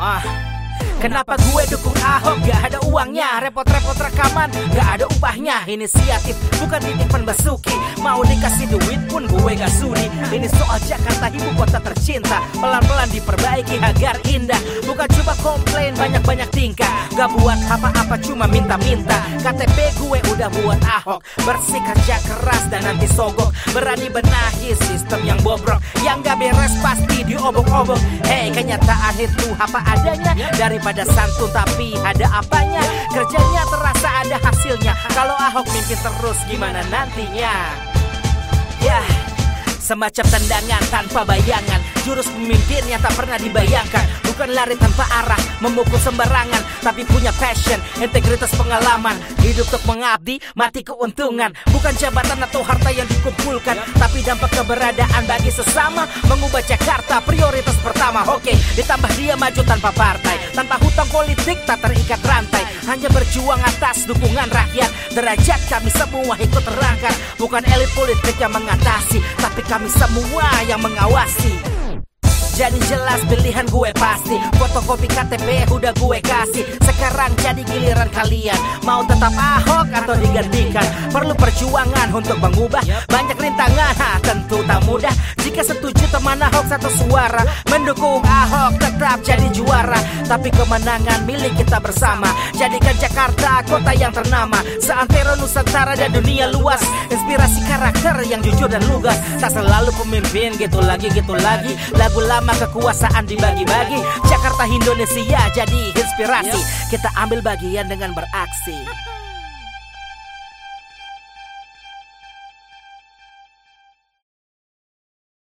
Ah, Kenapa gue dukung Ahok? Gak ada uangnya. Repot-repot rekaman. Gak ada upahnya Inisiatif. Bukan titipan Basuki Mau dikasih duit pun gue gak sudi. Ini soal Jakarta ibu kota tercinta. Pelan-pelan diperbaiki agar indah. Bukan cuma komplain banyak-banyak tingkah. Gak buat apa-apa cuma minta-minta. KTP gue udah buat Ahok. Bersih kerja keras dan nanti sogok. Berani benahi sistem yang bobrok. Yang gak beres pasti diobok-obok. Hei kenyataan itu apa adanya. Daripada santun tapi ada apanya? Kerjanya terasa ada hasilnya. Kalau Ahok mimpi terus gimana nantinya? Ya Semacam tendangan tanpa bayangan. Jurus pemimpinnya tak pernah dibayangkan Bukan lari tanpa arah Memukul sembarangan Tapi punya passion Integritas pengalaman. Hidup untuk mengabdi Mati keuntungan. Bukan jabatan atau harta yang dikumpulkan Tapi dampak keberadaan bagi sesama. Mengubah Jakarta prioritas pertama. Oke ditambah dia maju tanpa partai. Tanpa hutang politik tak terikat rantai. Hanya berjuang atas dukungan rakyat. Derajat kami semua ikut terangkat. Bukan elit politik yang mengatasi Tapi kami semua yang mengawasi jadi jelas pilihan gue pasti. Fotokopi KTP udah gue kasih. Sekarang jadi giliran kalian. Mau tetap Ahok atau digantikan? Perlu perjuangan untuk mengubah. Banyak rintangan, ha, tentu tak mudah. Jika setuju teman Ahok satu suara Mendukung Ahok tetap jadi juara Tapi kemenangan milik kita bersama. Jadikan Jakarta kota yang ternama Seantero Nusantara dan dunia luas. Inspirasi karakter yang jujur dan lugas. Tak selalu pemimpin gitu lagi gitu lagi. Lagu lama kekuasaan dibagi-bagi. Jakarta Indonesia jadi inspirasi. Kita ambil bagian dengan beraksi